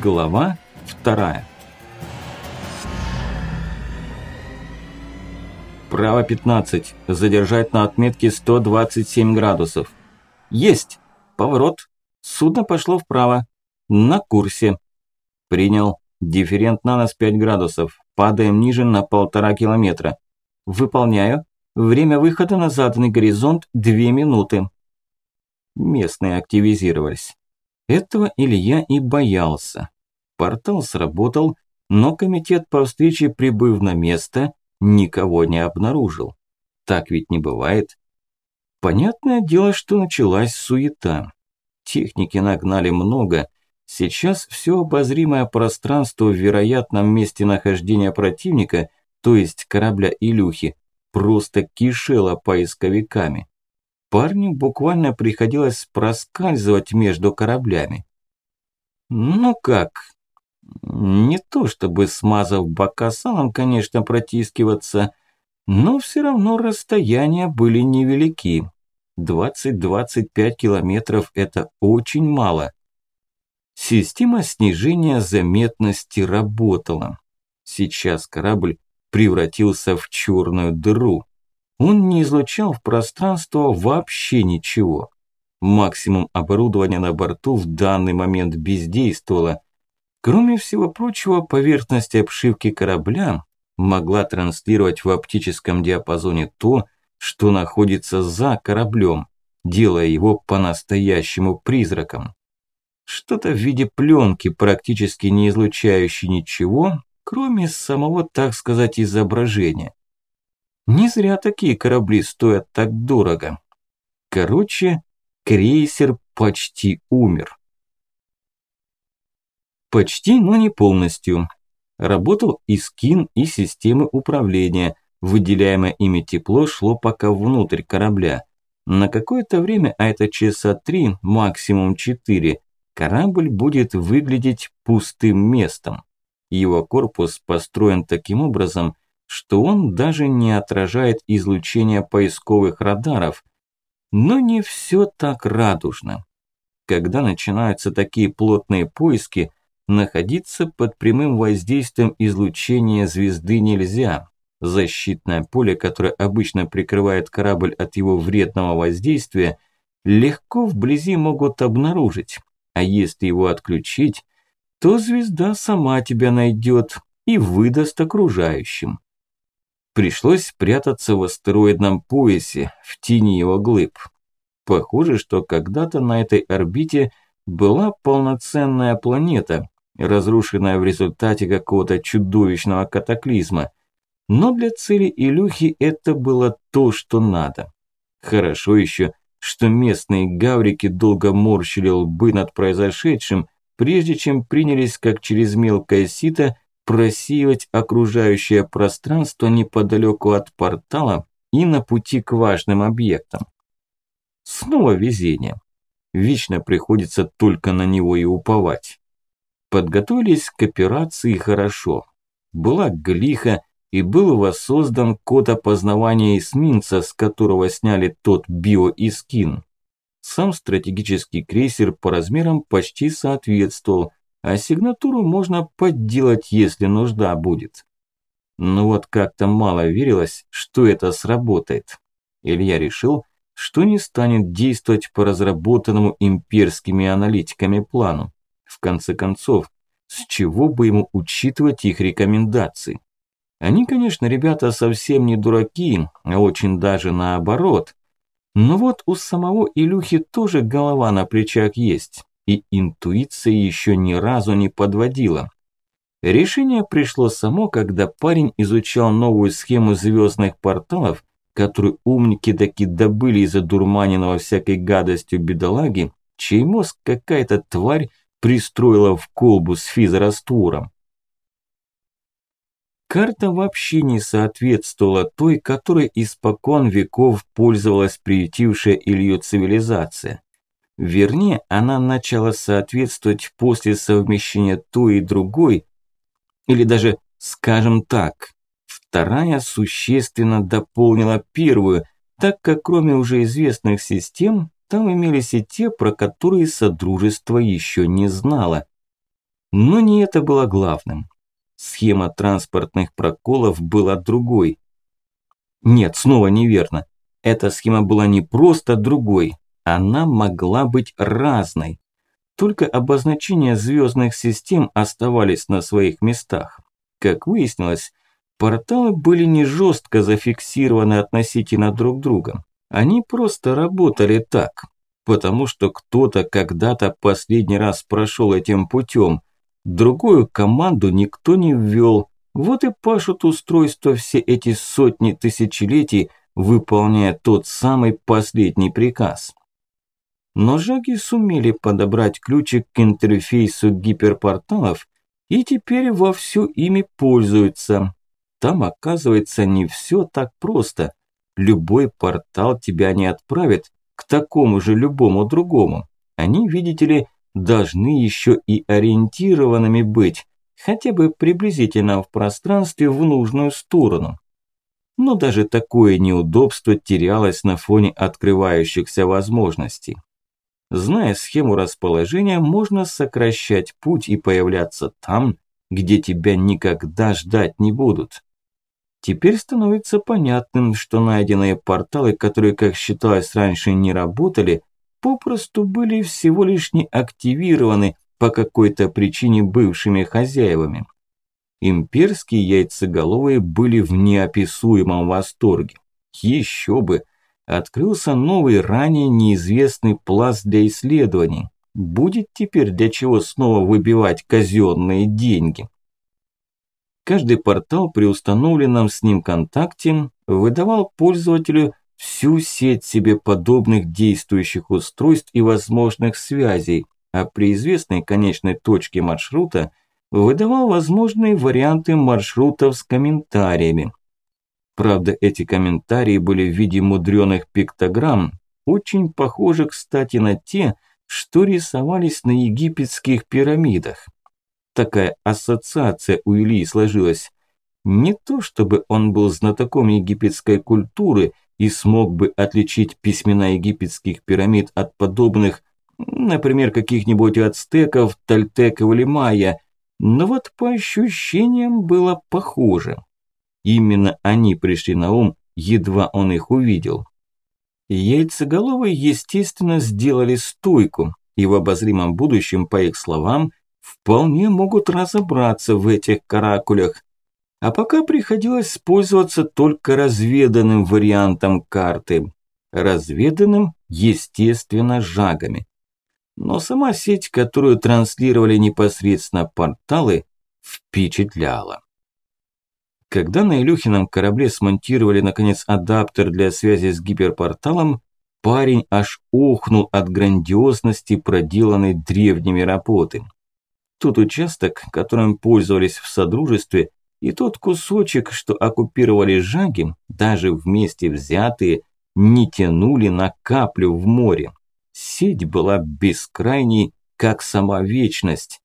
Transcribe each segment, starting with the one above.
Глава вторая. Право 15. Задержать на отметке 127 градусов. Есть. Поворот. Судно пошло вправо. На курсе. Принял. Дифферент на нас 5 градусов. Падаем ниже на полтора километра. Выполняю. Время выхода на заданный горизонт 2 минуты. Местные активизировались. Этого Илья и боялся. Портал сработал, но комитет по встрече, прибыв на место, никого не обнаружил. Так ведь не бывает. Понятное дело, что началась суета. Техники нагнали много. Сейчас все обозримое пространство в вероятном месте нахождения противника, то есть корабля Илюхи, просто кишело поисковиками парню буквально приходилось проскальзывать между кораблями. Ну как, не то чтобы смазав бока салом, конечно, протискиваться, но все равно расстояния были невелики. 20-25 километров – это очень мало. Система снижения заметности работала. Сейчас корабль превратился в черную дыру. Он не излучал в пространство вообще ничего. Максимум оборудования на борту в данный момент бездействовало. Кроме всего прочего, поверхность обшивки корабля могла транслировать в оптическом диапазоне то, что находится за кораблем, делая его по-настоящему призраком. Что-то в виде пленки, практически не излучающей ничего, кроме самого, так сказать, изображения. Не зря такие корабли стоят так дорого. Короче, крейсер почти умер. Почти, но не полностью. Работал и скин, и системы управления. Выделяемое ими тепло шло пока внутрь корабля. На какое-то время, а это часа три, максимум четыре, корабль будет выглядеть пустым местом. Его корпус построен таким образом, что он даже не отражает излучение поисковых радаров. Но не все так радужно. Когда начинаются такие плотные поиски, находиться под прямым воздействием излучения звезды нельзя. Защитное поле, которое обычно прикрывает корабль от его вредного воздействия, легко вблизи могут обнаружить. А если его отключить, то звезда сама тебя найдет и выдаст окружающим. Пришлось прятаться в астероидном поясе, в тени его глыб. Похоже, что когда-то на этой орбите была полноценная планета, разрушенная в результате какого-то чудовищного катаклизма. Но для цели Илюхи это было то, что надо. Хорошо еще, что местные гаврики долго морщили лбы над произошедшим, прежде чем принялись, как через мелкое сито, просеивать окружающее пространство неподалеку от портала и на пути к важным объектам. Снова везение. Вечно приходится только на него и уповать. Подготовились к операции хорошо. Была глиха и был воссоздан код опознавания эсминца, с которого сняли тот биоискин. Сам стратегический крейсер по размерам почти соответствовал, а сигнатуру можно подделать, если нужда будет. Но вот как-то мало верилось, что это сработает. Илья решил, что не станет действовать по разработанному имперскими аналитиками плану. В конце концов, с чего бы ему учитывать их рекомендации? Они, конечно, ребята совсем не дураки, а очень даже наоборот. Но вот у самого Илюхи тоже голова на плечах есть и интуиция еще ни разу не подводила. Решение пришло само, когда парень изучал новую схему звездных порталов, которую умники таки добыли из одурманенного всякой гадостью бедолаги, чей мозг какая-то тварь пристроила в колбу с физраствором. Карта вообще не соответствовала той, которой испокон веков пользовалась приютившая Илью цивилизация. Вернее, она начала соответствовать после совмещения той и другой, или даже, скажем так, вторая существенно дополнила первую, так как кроме уже известных систем, там имелись и те, про которые Содружество еще не знало. Но не это было главным. Схема транспортных проколов была другой. Нет, снова неверно. Эта схема была не просто другой, она могла быть разной. Только обозначения звездных систем оставались на своих местах. Как выяснилось, порталы были не жестко зафиксированы относительно друг друга. Они просто работали так, потому что кто-то когда-то последний раз прошел этим путем. Другую команду никто не ввел. Вот и пашут устройства все эти сотни тысячелетий, выполняя тот самый последний приказ. Но жаги сумели подобрать ключик к интерфейсу гиперпорталов и теперь вовсю ими пользуются. Там, оказывается, не все так просто. Любой портал тебя не отправит к такому же любому другому. Они, видите ли, должны еще и ориентированными быть, хотя бы приблизительно в пространстве в нужную сторону. Но даже такое неудобство терялось на фоне открывающихся возможностей. Зная схему расположения, можно сокращать путь и появляться там, где тебя никогда ждать не будут. Теперь становится понятным, что найденные порталы, которые, как считалось раньше, не работали, попросту были всего лишь не активированы по какой-то причине бывшими хозяевами. Имперские яйцеголовые были в неописуемом восторге. Еще бы, открылся новый, ранее неизвестный пласт для исследований. Будет теперь для чего снова выбивать казенные деньги. Каждый портал при установленном с ним контакте выдавал пользователю всю сеть себе подобных действующих устройств и возможных связей, а при известной конечной точке маршрута выдавал возможные варианты маршрутов с комментариями, Правда, эти комментарии были в виде мудреных пиктограмм, очень похожи, кстати, на те, что рисовались на египетских пирамидах. Такая ассоциация у Ильи сложилась. Не то, чтобы он был знатоком египетской культуры и смог бы отличить письмена египетских пирамид от подобных, например, каких-нибудь ацтеков, тальтеков или майя, но вот по ощущениям было похоже. Именно они пришли на ум, едва он их увидел. Яйцеголовые, естественно, сделали стойку, и в обозримом будущем, по их словам, вполне могут разобраться в этих каракулях. А пока приходилось пользоваться только разведанным вариантом карты. Разведанным, естественно, жагами. Но сама сеть, которую транслировали непосредственно порталы, впечатляла. Когда на Илюхином корабле смонтировали наконец адаптер для связи с гиперпорталом, парень аж охнул от грандиозности проделанной древними работы. Тот участок, которым пользовались в Содружестве, и тот кусочек, что оккупировали жаги, даже вместе взятые, не тянули на каплю в море. Сеть была бескрайней, как сама вечность.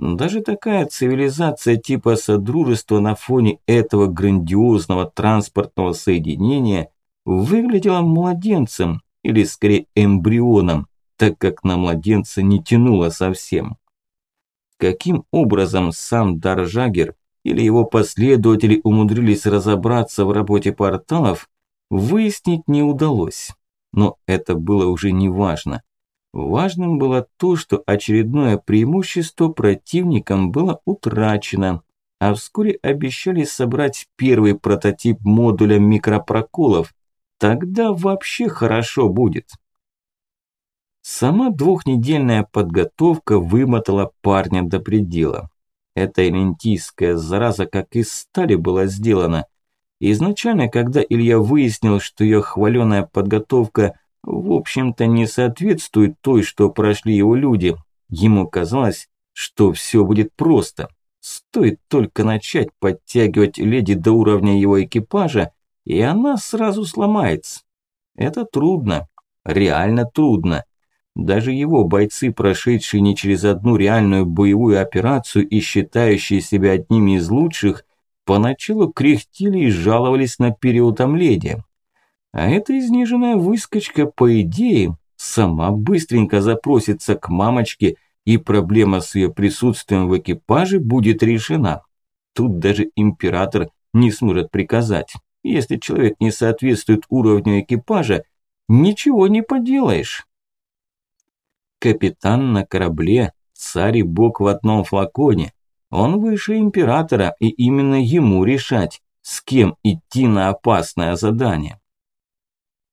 Даже такая цивилизация типа Содружества на фоне этого грандиозного транспортного соединения выглядела младенцем, или скорее эмбрионом, так как на младенца не тянуло совсем. Каким образом сам Даржагер или его последователи умудрились разобраться в работе порталов, выяснить не удалось. Но это было уже не важно. Важным было то, что очередное преимущество противникам было утрачено, а вскоре обещали собрать первый прототип модуля микропроколов. Тогда вообще хорошо будет. Сама двухнедельная подготовка вымотала парня до предела. Эта элентийская зараза как из стали была сделана. Изначально, когда Илья выяснил, что ее хваленая подготовка в общем-то, не соответствует той, что прошли его люди. Ему казалось, что все будет просто. Стоит только начать подтягивать леди до уровня его экипажа, и она сразу сломается. Это трудно, реально трудно. Даже его бойцы, прошедшие не через одну реальную боевую операцию и считающие себя одними из лучших, поначалу кряхтели и жаловались на переутомление. А эта изнеженная выскочка, по идее, сама быстренько запросится к мамочке и проблема с ее присутствием в экипаже будет решена. Тут даже император не сможет приказать. Если человек не соответствует уровню экипажа, ничего не поделаешь. Капитан на корабле, царь и бог в одном флаконе. Он выше императора, и именно ему решать, с кем идти на опасное задание.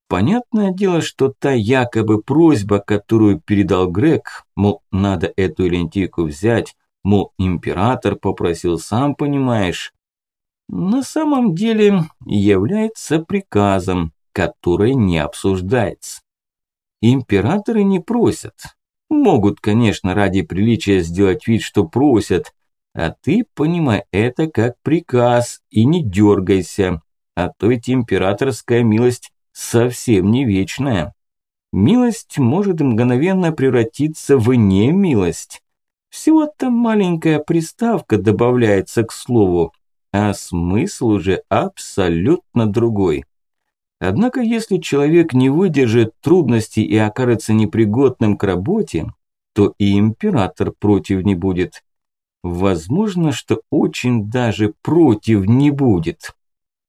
Понятное дело, что та якобы просьба, которую передал Грег, мол, надо эту лентийку взять, мол, император попросил, сам понимаешь, на самом деле является приказом, который не обсуждается. Императоры не просят. Могут, конечно, ради приличия сделать вид, что просят, а ты понимай это как приказ и не дергайся, а то ведь императорская милость совсем не вечная. Милость может мгновенно превратиться в немилость. Всего-то маленькая приставка добавляется к слову, а смысл уже абсолютно другой. Однако если человек не выдержит трудностей и окажется непригодным к работе, то и император против не будет. Возможно, что очень даже против не будет.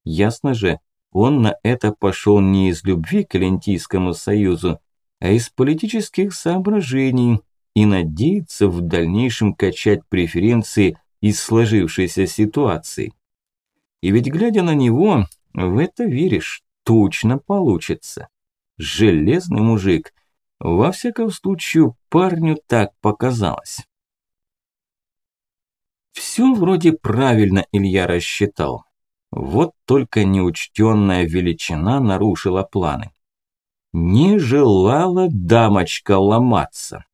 Ясно же, он на это пошел не из любви к Лентийскому союзу, а из политических соображений и надеется в дальнейшем качать преференции из сложившейся ситуации. И ведь глядя на него, в это веришь, точно получится. Железный мужик. Во всяком случае, парню так показалось. Все вроде правильно Илья рассчитал. Вот только неучтенная величина нарушила планы. Не желала дамочка ломаться.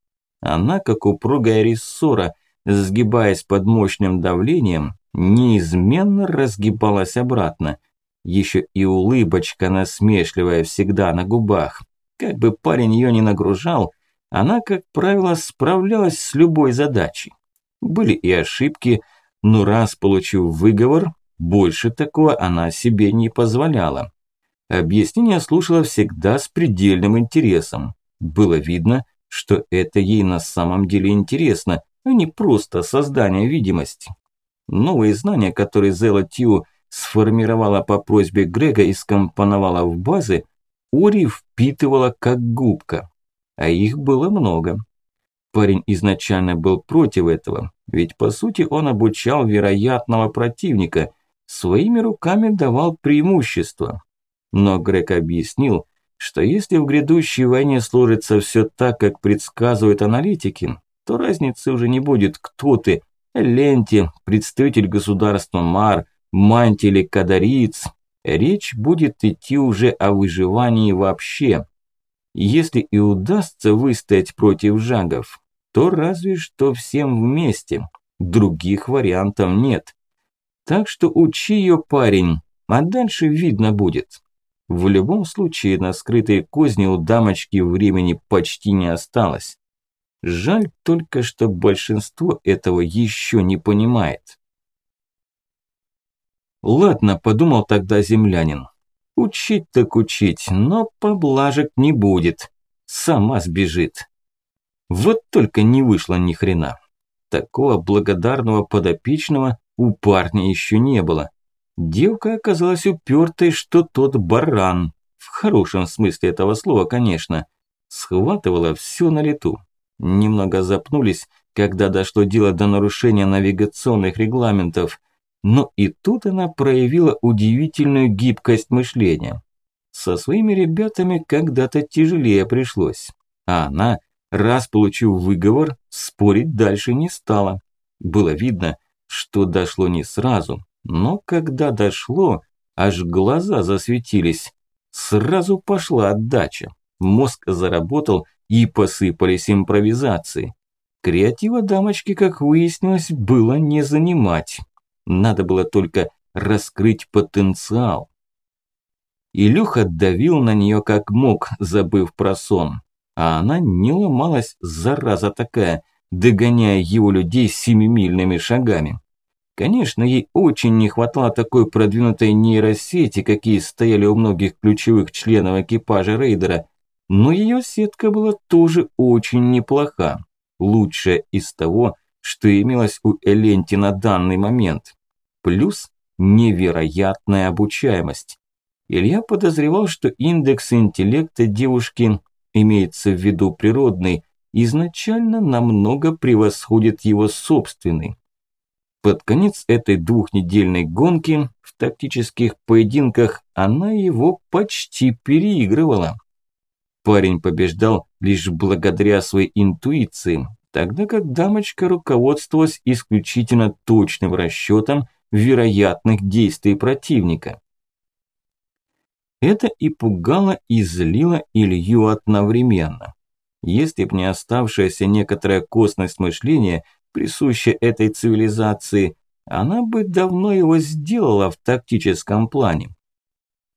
Она, как упругая рессора, сгибаясь под мощным давлением, неизменно разгибалась обратно. Еще и улыбочка насмешливая всегда на губах. Как бы парень ее не нагружал, она, как правило, справлялась с любой задачей. Были и ошибки, но раз получив выговор, больше такого она себе не позволяла. Объяснение слушала всегда с предельным интересом. Было видно, что это ей на самом деле интересно, а не просто создание видимости. Новые знания, которые Зела Тью сформировала по просьбе Грега и скомпоновала в базы, Ори впитывала как губка. А их было много. Парень изначально был против этого, ведь по сути он обучал вероятного противника, своими руками давал преимущество. Но Грег объяснил, что если в грядущей войне сложится все так, как предсказывают аналитики, то разницы уже не будет, кто ты, Ленте, представитель государства Мар, Манти или Кадариец. Речь будет идти уже о выживании вообще. Если и удастся выстоять против жагов, то разве что всем вместе. Других вариантов нет. Так что учи ее, парень, а дальше видно будет. В любом случае на скрытой козни у дамочки времени почти не осталось. Жаль только, что большинство этого еще не понимает. Ладно, подумал тогда землянин. Учить так учить, но поблажек не будет. Сама сбежит. Вот только не вышло ни хрена. Такого благодарного подопечного у парня еще не было. Девка оказалась упертой, что тот баран. В хорошем смысле этого слова, конечно. Схватывала все на лету. Немного запнулись, когда дошло дело до нарушения навигационных регламентов. Но и тут она проявила удивительную гибкость мышления. Со своими ребятами когда-то тяжелее пришлось. А она, раз получив выговор, спорить дальше не стала. Было видно, что дошло не сразу, но когда дошло, аж глаза засветились. Сразу пошла отдача. Мозг заработал, и посыпались импровизации. Креатива дамочки, как выяснилось, было не занимать. Надо было только раскрыть потенциал. Илюха давил на нее как мог, забыв про сон. А она не ломалась, зараза такая, догоняя его людей семимильными шагами. Конечно, ей очень не хватало такой продвинутой нейросети, какие стояли у многих ключевых членов экипажа рейдера, но ее сетка была тоже очень неплоха. лучшее из того, что имелось у Эленти на данный момент. Плюс невероятная обучаемость. Илья подозревал, что индекс интеллекта девушки, имеется в виду природный, изначально намного превосходит его собственный. Под конец этой двухнедельной гонки в тактических поединках она его почти переигрывала. Парень побеждал лишь благодаря своей интуиции, тогда как дамочка руководствовалась исключительно точным расчетом вероятных действий противника. Это и пугало, и злило Илью одновременно. Если б не оставшаяся некоторая косность мышления, присущая этой цивилизации, она бы давно его сделала в тактическом плане.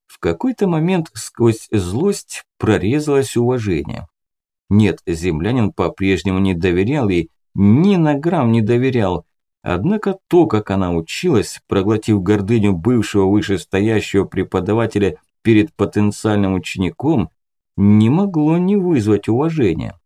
В какой-то момент сквозь злость прорезалось уважение. Нет, землянин по-прежнему не доверял ей, ни на грамм не доверял. Однако то, как она училась, проглотив гордыню бывшего вышестоящего преподавателя перед потенциальным учеником, не могло не вызвать уважения.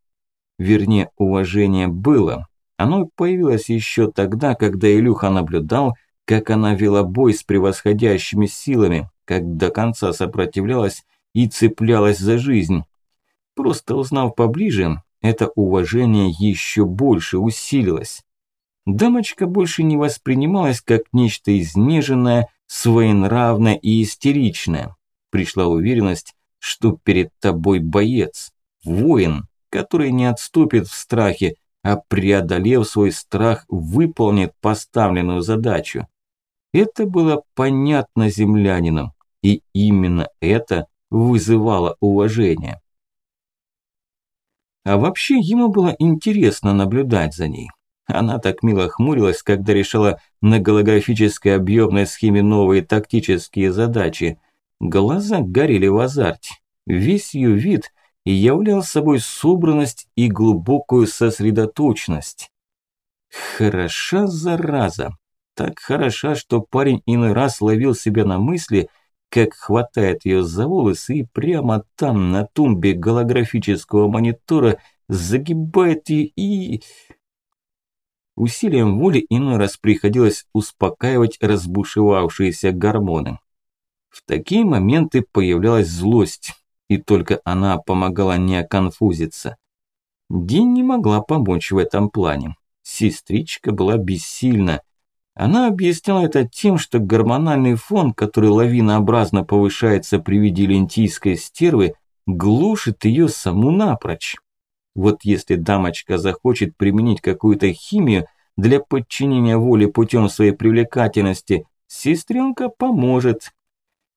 Вернее, уважение было. Оно появилось еще тогда, когда Илюха наблюдал, как она вела бой с превосходящими силами, как до конца сопротивлялась и цеплялась за жизнь. Просто узнав поближе, это уважение еще больше усилилось. Дамочка больше не воспринималась как нечто изнеженное, своенравное и истеричное. Пришла уверенность, что перед тобой боец, воин, который не отступит в страхе, а преодолев свой страх, выполнит поставленную задачу. Это было понятно землянинам, и именно это вызывало уважение. А вообще ему было интересно наблюдать за ней. Она так мило хмурилась, когда решала на голографической объемной схеме новые тактические задачи – Глаза горели в азарте. Весь ее вид являл собой собранность и глубокую сосредоточенность. Хороша зараза. Так хороша, что парень иной раз ловил себя на мысли, как хватает ее за волосы и прямо там, на тумбе голографического монитора, загибает ее и... Усилием воли иной раз приходилось успокаивать разбушевавшиеся гормоны. В такие моменты появлялась злость, и только она помогала не оконфузиться. Дин не могла помочь в этом плане. Сестричка была бессильна. Она объясняла это тем, что гормональный фон, который лавинообразно повышается при виде лентийской стервы, глушит ее саму напрочь. Вот если дамочка захочет применить какую-то химию для подчинения воли путем своей привлекательности, сестренка поможет,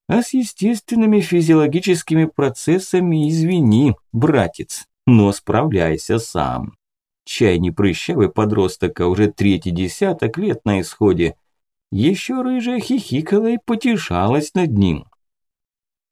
а с естественными физиологическими процессами извини, братец, но справляйся сам. Чай не прыщавый подросток, а уже третий десяток лет на исходе. Еще рыжая хихикала и потешалась над ним.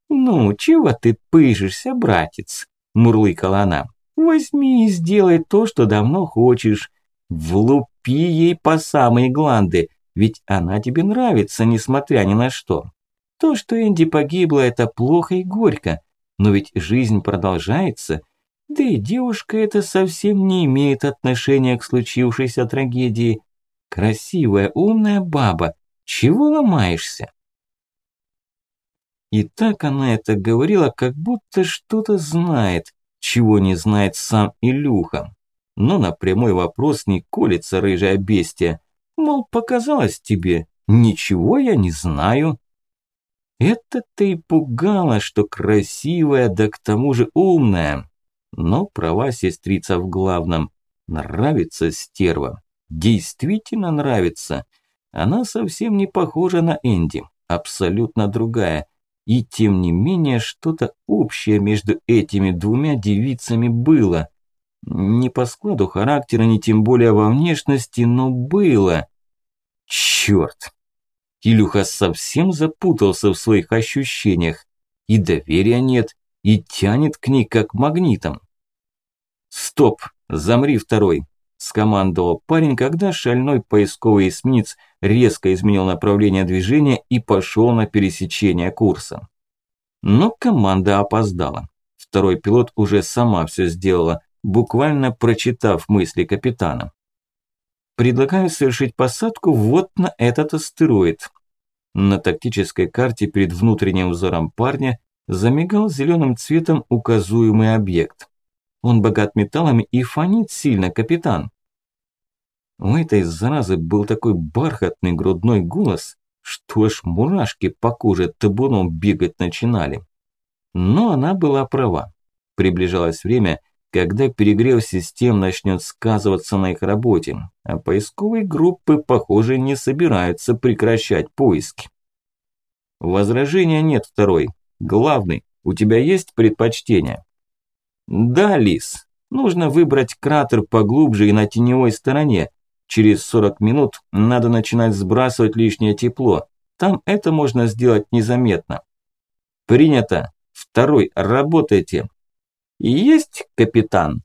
«Ну, чего ты пыжишься, братец?» – мурлыкала она. «Возьми и сделай то, что давно хочешь. Влупи ей по самые гланды, ведь она тебе нравится, несмотря ни на что. То, что Энди погибла, это плохо и горько, но ведь жизнь продолжается, да и девушка это совсем не имеет отношения к случившейся трагедии. Красивая, умная баба, чего ломаешься? И так она это говорила, как будто что-то знает, чего не знает сам Илюха. Но на прямой вопрос не колется рыжая бестия. Мол, показалось тебе, ничего я не знаю. Это-то и пугало, что красивая, да к тому же умная. Но права сестрица в главном. Нравится стерва. Действительно нравится. Она совсем не похожа на Энди. Абсолютно другая. И тем не менее что-то общее между этими двумя девицами было. Не по складу характера, не тем более во внешности, но было. Чёрт! Илюха совсем запутался в своих ощущениях. И доверия нет, и тянет к ней как магнитом. «Стоп! Замри, второй!» – скомандовал парень, когда шальной поисковый эсминец резко изменил направление движения и пошел на пересечение курса. Но команда опоздала. Второй пилот уже сама все сделала, буквально прочитав мысли капитана. Предлагаю совершить посадку вот на этот астероид. На тактической карте перед внутренним взором парня замигал зеленым цветом указуемый объект. Он богат металлами и фонит сильно, капитан. У этой заразы был такой бархатный грудной голос, что аж мурашки по коже табуном бегать начинали. Но она была права. Приближалось время, когда перегрев систем начнет сказываться на их работе, а поисковые группы, похоже, не собираются прекращать поиски. Возражения нет второй. Главный, у тебя есть предпочтение? Да, Лис, нужно выбрать кратер поглубже и на теневой стороне. Через 40 минут надо начинать сбрасывать лишнее тепло. Там это можно сделать незаметно. Принято. Второй, работайте. «Есть, капитан!»